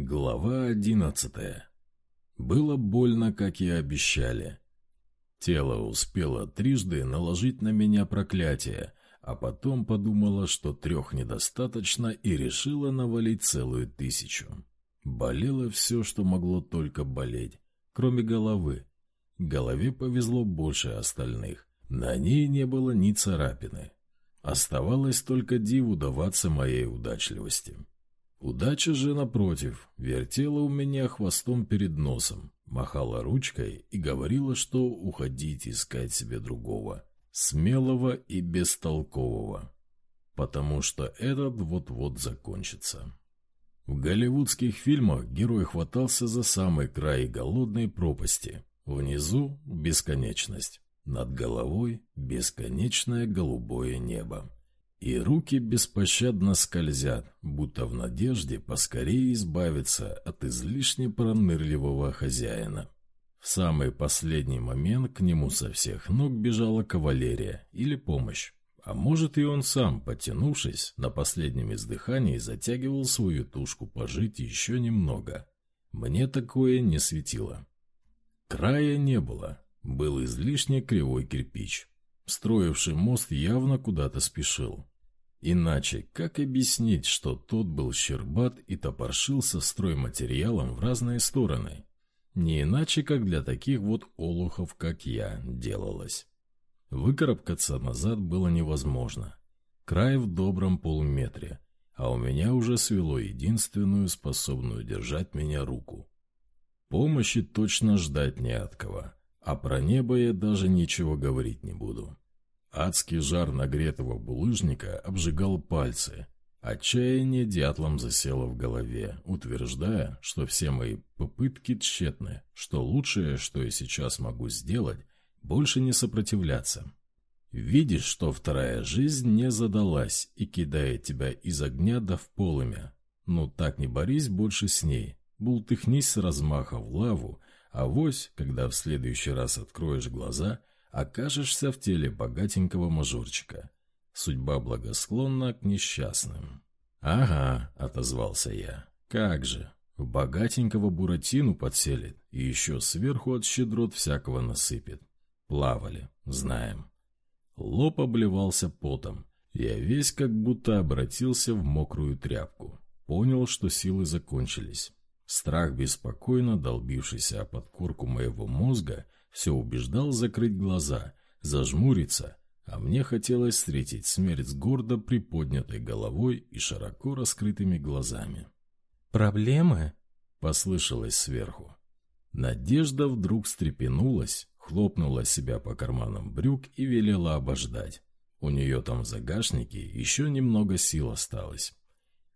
Глава одиннадцатая. Было больно, как и обещали. Тело успело трижды наложить на меня проклятие, а потом подумала, что трех недостаточно и решила навалить целую тысячу. Болело все, что могло только болеть, кроме головы. Голове повезло больше остальных. На ней не было ни царапины. Оставалось только диву даваться моей удачливости. Удача же, напротив, вертела у меня хвостом перед носом, махала ручкой и говорила, что уходить искать себе другого, смелого и бестолкового, потому что этот вот-вот закончится. В голливудских фильмах герой хватался за самый край голодной пропасти. Внизу — бесконечность, над головой — бесконечное голубое небо. И руки беспощадно скользят, будто в надежде поскорее избавиться от излишне пронырливого хозяина. В самый последний момент к нему со всех ног бежала кавалерия или помощь. А может и он сам, потянувшись, на последнем издыхании затягивал свою тушку пожить еще немного. Мне такое не светило. Края не было, был излишне кривой кирпич. Строивший мост явно куда-то спешил. Иначе как объяснить, что тот был щербат и топоршился стройматериалом в разные стороны? Не иначе, как для таких вот олухов, как я, делалось. Выкарабкаться назад было невозможно. Край в добром полуметре, а у меня уже свело единственную способную держать меня руку. Помощи точно ждать не от кого. А про небо я даже ничего говорить не буду. Адский жар нагретого булыжника обжигал пальцы. Отчаяние дятлом засело в голове, утверждая, что все мои попытки тщетны, что лучшее, что я сейчас могу сделать, больше не сопротивляться. Видишь, что вторая жизнь не задалась и кидает тебя из огня до в полымя. Ну так не борись больше с ней. Бултыхнись с размаха в лаву, а вось, когда в следующий раз откроешь глаза, окажешься в теле богатенького мажорчика. Судьба благосклонна к несчастным. «Ага», — отозвался я, — «как же, в богатенького буратину подселит и еще сверху от щедрот всякого насыпет. Плавали, знаем». Лоб обливался потом. Я весь как будто обратился в мокрую тряпку. Понял, что силы закончились. Страх, беспокойно долбившийся о подкорку моего мозга, все убеждал закрыть глаза, зажмуриться, а мне хотелось встретить смерть с гордо приподнятой головой и широко раскрытыми глазами. «Проблемы?» — послышалось сверху. Надежда вдруг встрепенулась, хлопнула себя по карманам брюк и велела обождать. У нее там в загашнике еще немного сил осталось.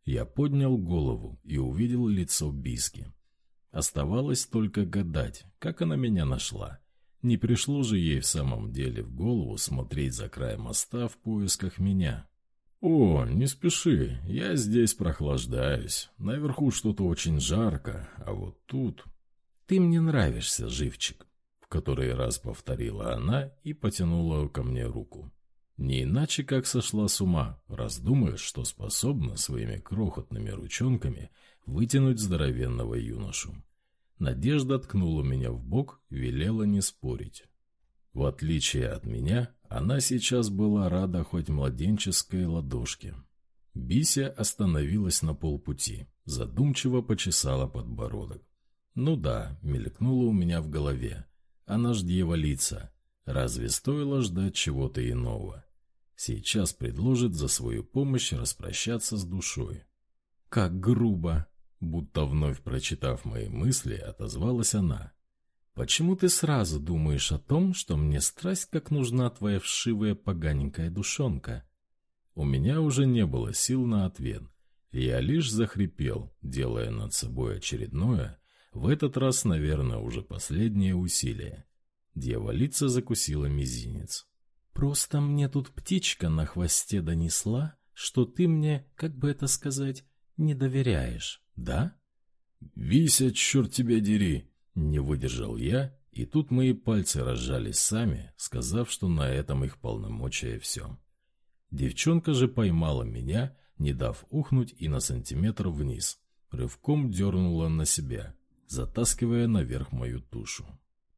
Я поднял голову и увидел лицо Биски. Оставалось только гадать, как она меня нашла. Не пришло же ей в самом деле в голову смотреть за край моста в поисках меня. «О, не спеши, я здесь прохлаждаюсь. Наверху что-то очень жарко, а вот тут...» «Ты мне нравишься, живчик», — в который раз повторила она и потянула ко мне руку. Не иначе, как сошла с ума, раздумывая, что способна своими крохотными ручонками вытянуть здоровенного юношу. Надежда ткнула меня в бок, велела не спорить. В отличие от меня, она сейчас была рада хоть младенческой ладошке. Бися остановилась на полпути, задумчиво почесала подбородок. Ну да, мелькнуло у меня в голове. Она ж дьяволица, Разве стоило ждать чего-то иного? Сейчас предложит за свою помощь распрощаться с душой. Как грубо! Будто вновь прочитав мои мысли, отозвалась она. «Почему ты сразу думаешь о том, что мне страсть как нужна твоя вшивая поганенькая душонка?» У меня уже не было сил на ответ. Я лишь захрипел, делая над собой очередное, в этот раз, наверное, уже последнее усилие. Дьяволица закусила мизинец. «Просто мне тут птичка на хвосте донесла, что ты мне, как бы это сказать, не доверяешь, да?» «Вися, черт тебя дери!» Не выдержал я, и тут мои пальцы разжались сами, сказав, что на этом их полномочия все. Девчонка же поймала меня, не дав ухнуть и на сантиметр вниз. рывком дернула на себя, затаскивая наверх мою тушу.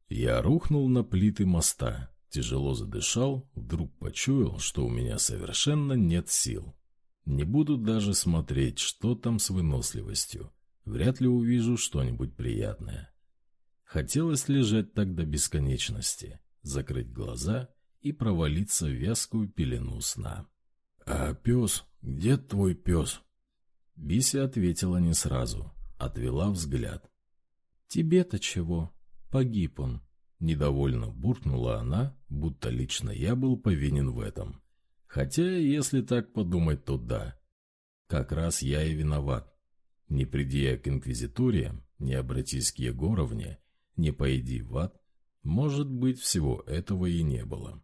Я рухнул на плиты моста, тяжело задышал, вдруг почуял, что у меня совершенно нет сил. Не буду даже смотреть, что там с выносливостью. Вряд ли увижу что-нибудь приятное. Хотелось лежать так до бесконечности, закрыть глаза и провалиться в вязкую пелену сна. «А пес? Где твой пес?» Бися ответила не сразу, отвела взгляд. «Тебе-то чего? Погиб он». Недовольно буркнула она, будто лично я был повинен в этом. Хотя, если так подумать, то да. Как раз я и виноват. Не приди я к инквизитуре, не обратись к Егоровне, не пойди в ад, может быть, всего этого и не было.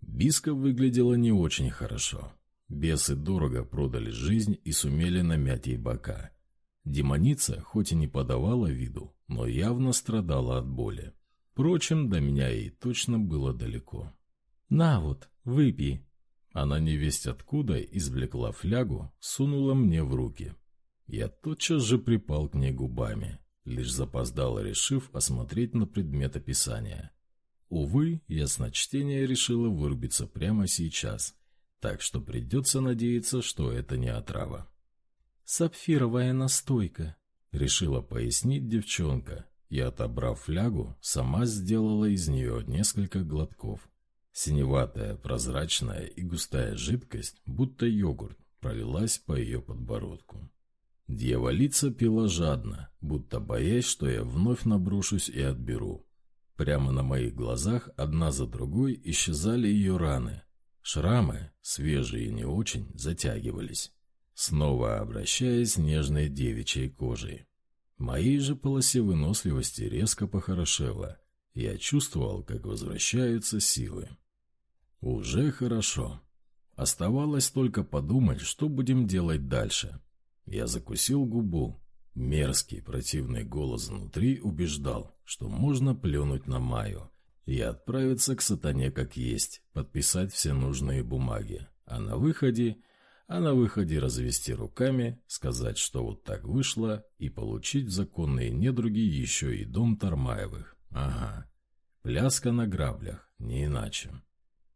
Биска выглядела не очень хорошо. Бесы дорого продали жизнь и сумели намять ей бока. Демоница, хоть и не подавала виду, но явно страдала от боли. Впрочем, до меня ей точно было далеко. «На вот, выпей». Она невесть откуда извлекла флягу, сунула мне в руки. Я тотчас же припал к ней губами, лишь запоздало решив осмотреть на предмет описания. Увы, ясночтение решила вырубиться прямо сейчас, так что придется надеяться, что это не отрава. «Сапфировая настойка», — решила пояснить девчонка, и, отобрав флягу, сама сделала из нее несколько глотков. Синеватая, прозрачная и густая жидкость, будто йогурт, пролилась по ее подбородку. Дьяволица пила жадно, будто боясь, что я вновь наброшусь и отберу. Прямо на моих глазах одна за другой исчезали ее раны. Шрамы, свежие и не очень, затягивались, снова обращаясь нежной девичьей кожей. Моей же полосе выносливости резко похорошело. Я чувствовал, как возвращаются силы. Уже хорошо. Оставалось только подумать, что будем делать дальше. Я закусил губу, Мерзкий, противный голос внутри убеждал, что можно плюнуть на Маю и отправиться к сатане как есть, подписать все нужные бумаги, а на выходе, а на выходе развести руками, сказать, что вот так вышло, и получить законные недруги еще и дом Тармаевых. Ага, пляска на граблях, не иначе.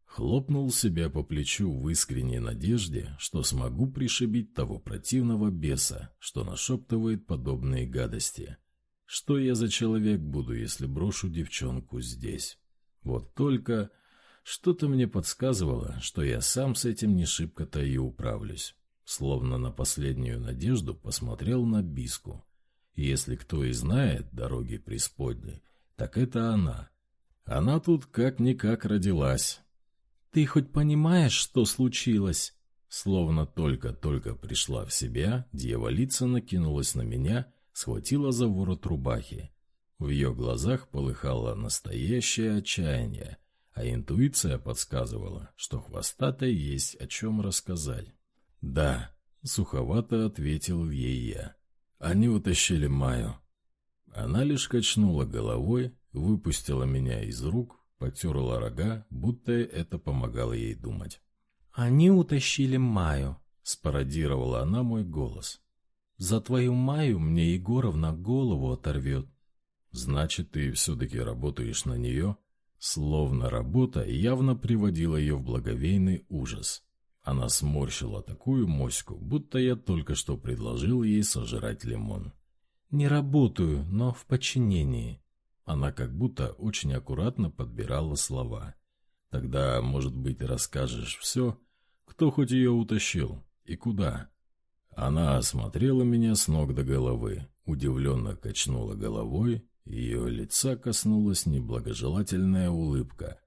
Хлопнул себя по плечу в искренней надежде, что смогу пришибить того противного беса, что нашептывает подобные гадости. Что я за человек буду, если брошу девчонку здесь? Вот только что-то мне подсказывало, что я сам с этим не шибко-то и управлюсь. Словно на последнюю надежду посмотрел на Биску. если кто и знает дороги преисподней, так это она. Она тут как-никак родилась, «Ты хоть понимаешь, что случилось?» Словно только-только пришла в себя, дьяволица накинулась на меня, схватила за ворот рубахи. В ее глазах полыхало настоящее отчаяние, а интуиция подсказывала, что хвостатой есть о чем рассказать. «Да», — суховато ответил ей я. «Они утащили Маю». Она лишь качнула головой, выпустила меня из рук, Потерла рога, будто это помогало ей думать. «Они утащили Маю», — спародировала она мой голос. «За твою Маю мне Егоровна голову оторвет». «Значит, ты все-таки работаешь на нее?» Словно работа явно приводила ее в благовейный ужас. Она сморщила такую моську, будто я только что предложил ей сожрать лимон. «Не работаю, но в подчинении», она как будто очень аккуратно подбирала слова. Тогда, может быть, расскажешь все, кто хоть ее утащил и куда. Она осмотрела меня с ног до головы, удивленно качнула головой, ее лица коснулась неблагожелательная улыбка.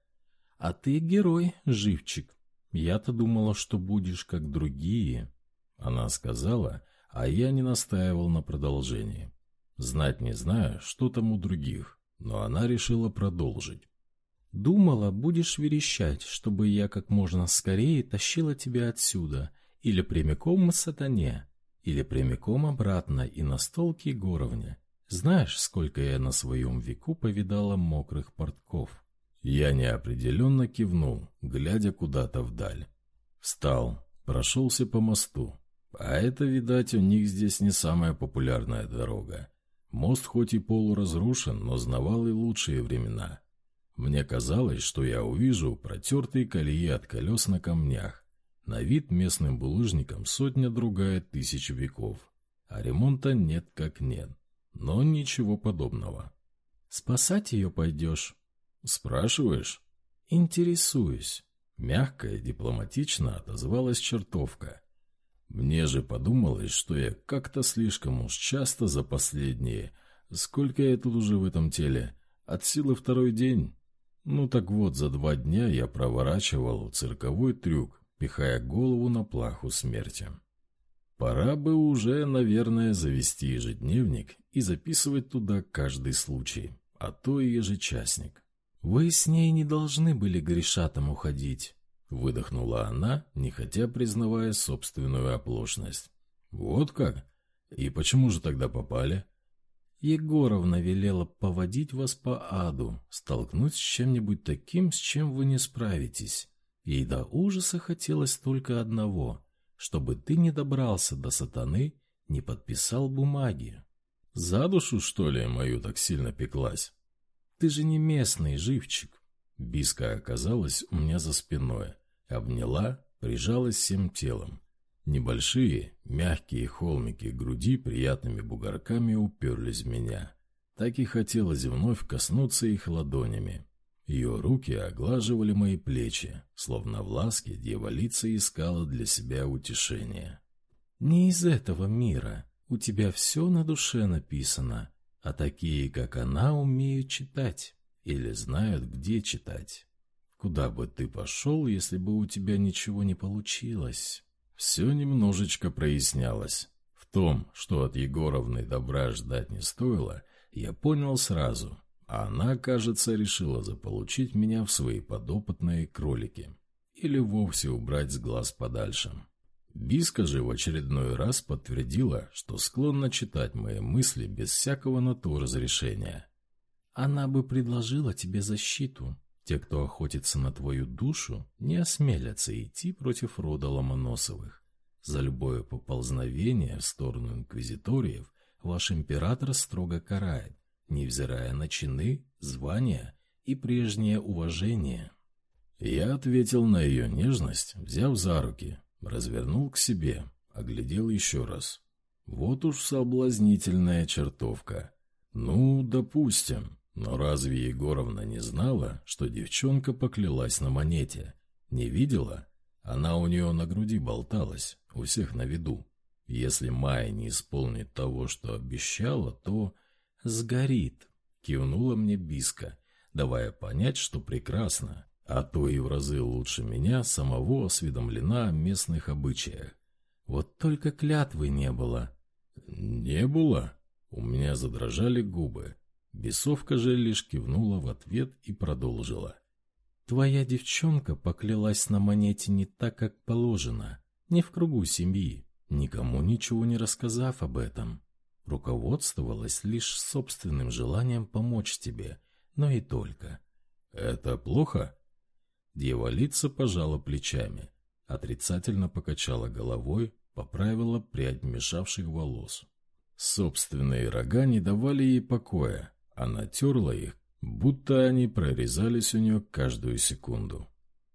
«А ты герой, живчик. Я-то думала, что будешь как другие». Она сказала, а я не настаивал на продолжении. Знать не знаю, что там у других но она решила продолжить. «Думала, будешь верещать, чтобы я как можно скорее тащила тебя отсюда, или прямиком к сатане, или прямиком обратно и на стол к Егоровне. Знаешь, сколько я на своем веку повидала мокрых портков?» Я неопределенно кивнул, глядя куда-то вдаль. Встал, прошелся по мосту. А это, видать, у них здесь не самая популярная дорога. Мост хоть и полуразрушен, но знавал и лучшие времена. Мне казалось, что я увижу протертые колеи от колес на камнях. На вид местным булыжникам сотня-другая тысяч веков. А ремонта нет как нет. Но ничего подобного. «Спасать ее пойдешь?» «Спрашиваешь?» «Интересуюсь». Мягко и дипломатично отозвалась чертовка. Мне же подумалось, что я как-то слишком уж часто за последние... Сколько я тут уже в этом теле? От силы второй день? Ну так вот, за два дня я проворачивал цирковой трюк, пихая голову на плаху смерти. Пора бы уже, наверное, завести ежедневник и записывать туда каждый случай, а то и ежечасник. «Вы с ней не должны были грешатом уходить», — выдохнула она, не хотя признавая собственную оплошность. «Вот как? И почему же тогда попали?» Егоровна велела поводить вас по аду, столкнуть с чем-нибудь таким, с чем вы не справитесь. Ей до ужаса хотелось только одного, чтобы ты не добрался до сатаны, не подписал бумаги. За душу, что ли, мою так сильно пеклась? Ты же не местный, живчик. Биска оказалась у меня за спиной, обняла, прижалась всем телом. Небольшие, мягкие холмики груди приятными бугорками уперлись в меня. Так и хотелось вновь коснуться их ладонями. Ее руки оглаживали мои плечи, словно в ласке дьяволица искала для себя утешения. «Не из этого мира. У тебя все на душе написано, а такие, как она, умеют читать или знают, где читать. Куда бы ты пошел, если бы у тебя ничего не получилось?» Все немножечко прояснялось. В том, что от Егоровны добра ждать не стоило, я понял сразу. Она, кажется, решила заполучить меня в свои подопытные кролики. Или вовсе убрать с глаз подальше. Биска же в очередной раз подтвердила, что склонна читать мои мысли без всякого на то разрешения. «Она бы предложила тебе защиту», те, кто охотится на твою душу, не осмелятся идти против рода Ломоносовых. За любое поползновение в сторону инквизиториев ваш император строго карает, невзирая на чины, звания и прежнее уважение. Я ответил на ее нежность, взяв за руки, развернул к себе, оглядел еще раз. Вот уж соблазнительная чертовка. Ну, допустим. Но разве Егоровна не знала, что девчонка поклялась на монете? Не видела? Она у нее на груди болталась, у всех на виду. Если Майя не исполнит того, что обещала, то сгорит, кивнула мне Биска, давая понять, что прекрасно, а то и в разы лучше меня самого осведомлена о местных обычаях. Вот только клятвы не было. Не было? У меня задрожали губы. Бесовка же лишь кивнула в ответ и продолжила. «Твоя девчонка поклялась на монете не так, как положено, не в кругу семьи, никому ничего не рассказав об этом. Руководствовалась лишь собственным желанием помочь тебе, но и только». «Это плохо?» Дьяволица пожала плечами, отрицательно покачала головой, поправила прядь мешавших волос. Собственные рога не давали ей покоя, она терла их, будто они прорезались у нее каждую секунду.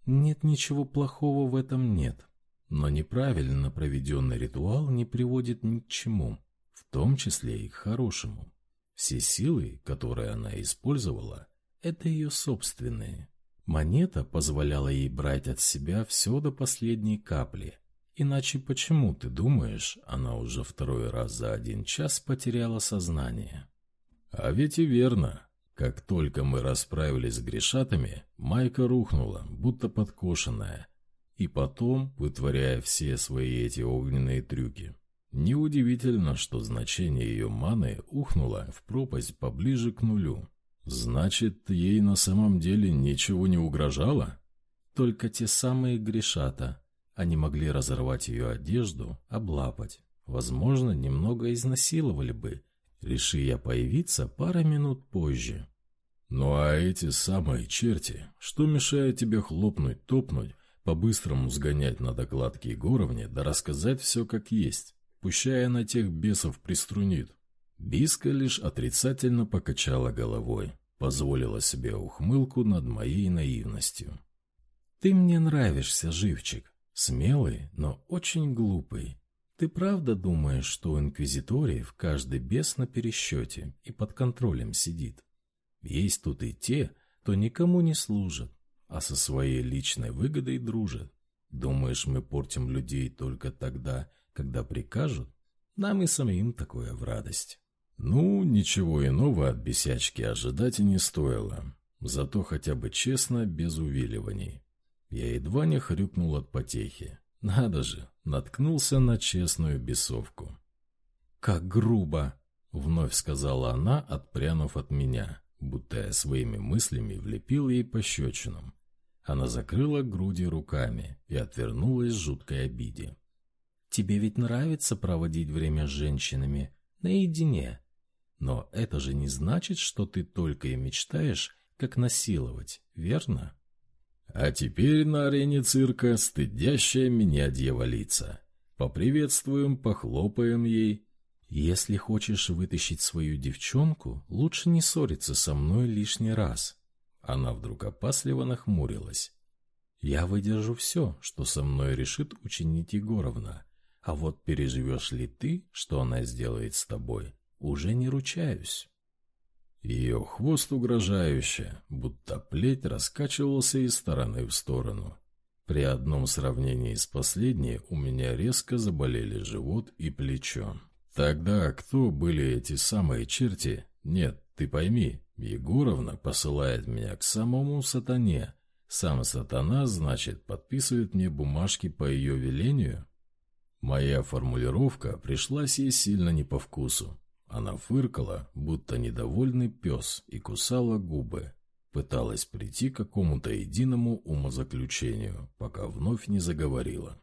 Нет ничего плохого в этом нет. Но неправильно проведенный ритуал не приводит ни к чему, в том числе и к хорошему. Все силы, которые она использовала, это ее собственные. Монета позволяла ей брать от себя все до последней капли. Иначе почему, ты думаешь, она уже второй раз за один час потеряла сознание? А ведь и верно. Как только мы расправились с грешатами, Майка рухнула, будто подкошенная. И потом, вытворяя все свои эти огненные трюки. Неудивительно, что значение ее маны ухнуло в пропасть поближе к нулю. Значит, ей на самом деле ничего не угрожало? Только те самые грешата. Они могли разорвать ее одежду, облапать. Возможно, немного изнасиловали бы, Реши я появиться пара минут позже. Ну а эти самые черти, что мешает тебе хлопнуть, топнуть, По-быстрому сгонять на докладки Егоровне, да рассказать все как есть, пущая на тех бесов приструнит. Биска лишь отрицательно покачала головой, позволила себе ухмылку над моей наивностью. «Ты мне нравишься, живчик. Смелый, но очень глупый. Ты правда думаешь, что у инквизиториев каждый бес на пересчете и под контролем сидит? Есть тут и те, кто никому не служит, а со своей личной выгодой дружит. Думаешь, мы портим людей только тогда, когда прикажут? Нам и самим такое в радость. Ну, ничего иного от бесячки ожидать и не стоило. Зато хотя бы честно, без увиливаний. Я едва не хрюкнул от потехи. Надо же, наткнулся на честную бесовку. «Как грубо!» — вновь сказала она, отпрянув от меня, будто я своими мыслями влепил ей по щечинам. Она закрыла груди руками и отвернулась в жуткой обиде. «Тебе ведь нравится проводить время с женщинами наедине. Но это же не значит, что ты только и мечтаешь, как насиловать, верно?» А теперь на арене цирка стыдящая меня дьяволица. Поприветствуем, похлопаем ей. Если хочешь вытащить свою девчонку, лучше не ссориться со мной лишний раз. Она вдруг опасливо нахмурилась. Я выдержу все, что со мной решит учинить Егоровна. А вот переживешь ли ты, что она сделает с тобой, уже не ручаюсь. Ее хвост угрожающе, будто плеть раскачивался из стороны в сторону. При одном сравнении с последней у меня резко заболели живот и плечо. Тогда кто были эти самые черти? Нет, ты пойми, Егоровна посылает меня к самому сатане. Сам сатана, значит, подписывает мне бумажки по ее велению? Моя формулировка пришлась ей сильно не по вкусу. Она фыркала, будто недовольный пес, и кусала губы. Пыталась прийти к какому-то единому умозаключению, пока вновь не заговорила.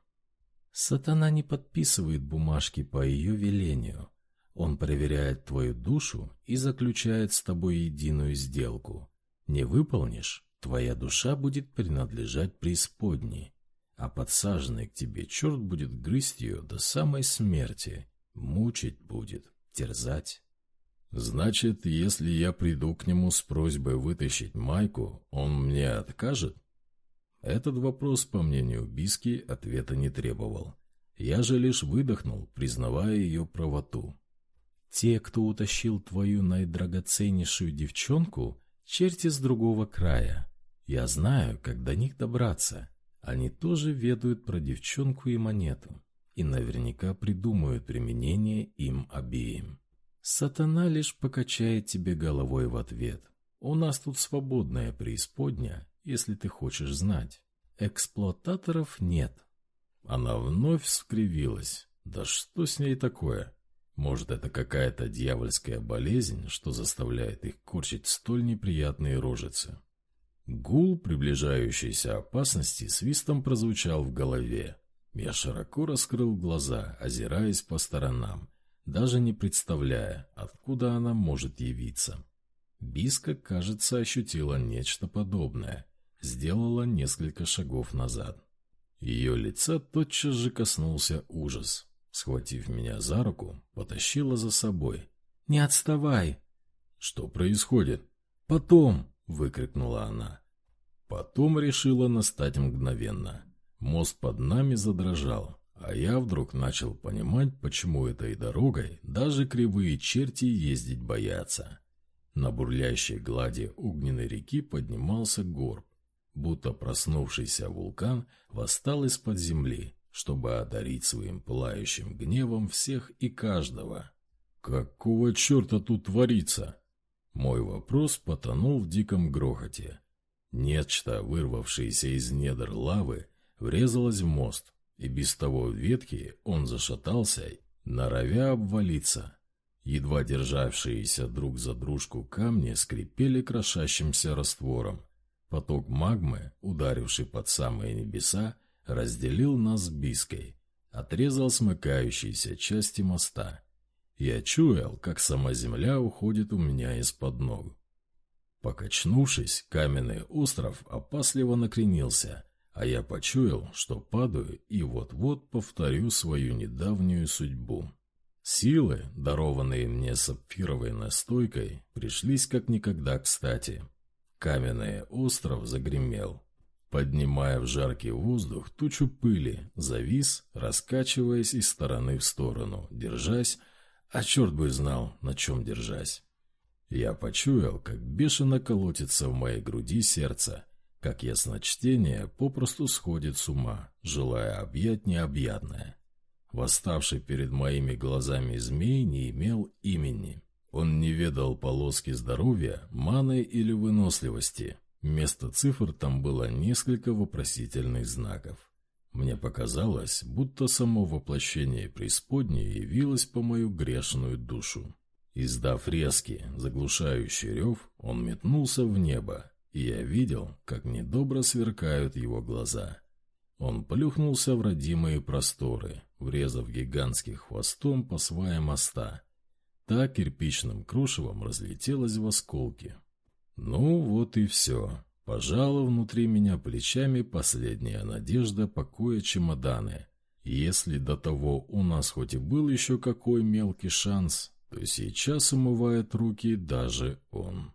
«Сатана не подписывает бумажки по ее велению. Он проверяет твою душу и заключает с тобой единую сделку. Не выполнишь, твоя душа будет принадлежать преисподней, а подсаженный к тебе черт будет грызть ее до самой смерти, мучить будет, терзать. Значит, если я приду к нему с просьбой вытащить майку, он мне откажет? Этот вопрос, по мнению Биски, ответа не требовал. Я же лишь выдохнул, признавая ее правоту. Те, кто утащил твою наидрагоценнейшую девчонку, черти с другого края. Я знаю, как до них добраться. Они тоже ведают про девчонку и монету. И наверняка придумают применение им обеим. Сатана лишь покачает тебе головой в ответ. У нас тут свободная преисподня, если ты хочешь знать. Эксплуататоров нет. Она вновь скривилась. Да что с ней такое? Может, это какая-то дьявольская болезнь, что заставляет их корчить столь неприятные рожицы? Гул приближающейся опасности свистом прозвучал в голове. Я широко раскрыл глаза, озираясь по сторонам, даже не представляя, откуда она может явиться. Биска, кажется, ощутила нечто подобное, сделала несколько шагов назад. Ее лица тотчас же коснулся ужас. Схватив меня за руку, потащила за собой. «Не отставай!» «Что происходит?» «Потом!» — выкрикнула она. Потом решила настать мгновенно. Мост под нами задрожал, а я вдруг начал понимать, почему этой дорогой даже кривые черти ездить боятся. На бурлящей глади огненной реки поднимался горб, будто проснувшийся вулкан восстал из-под земли, чтобы одарить своим пылающим гневом всех и каждого. «Какого черта тут творится?» Мой вопрос потонул в диком грохоте. Нечто, вырвавшееся из недр лавы, врезалось в мост, и без того ветки он зашатался, норовя обвалиться. Едва державшиеся друг за дружку камни скрипели крошащимся раствором. Поток магмы, ударивший под самые небеса, разделил нас Биской, отрезал смыкающиеся части моста. Я чуял, как сама земля уходит у меня из-под ног. Покачнувшись, каменный остров опасливо накренился, а я почуял, что падаю и вот-вот повторю свою недавнюю судьбу. Силы, дарованные мне сапфировой настойкой, пришлись как никогда кстати. Каменный остров загремел, поднимая в жаркий воздух тучу пыли, завис, раскачиваясь из стороны в сторону, держась, а черт бы знал, на чем держась. Я почуял, как бешено колотится в моей груди сердце, как ясночтение попросту сходит с ума, желая объять необъятное. Восставший перед моими глазами змей не имел имени. Он не ведал полоски здоровья, маны или выносливости. Вместо цифр там было несколько вопросительных знаков. Мне показалось, будто само воплощение преисподней явилось по мою грешную душу. Издав резкий, заглушающий рев, он метнулся в небо, и я видел, как недобро сверкают его глаза. Он плюхнулся в родимые просторы, врезав гигантских хвостом по сваям моста. Та кирпичным крушевом разлетелась в осколки. Ну вот и все. Пожала внутри меня плечами последняя надежда покоя чемоданы. Если до того у нас хоть и был еще какой мелкий шанс, то сейчас умывает руки даже он.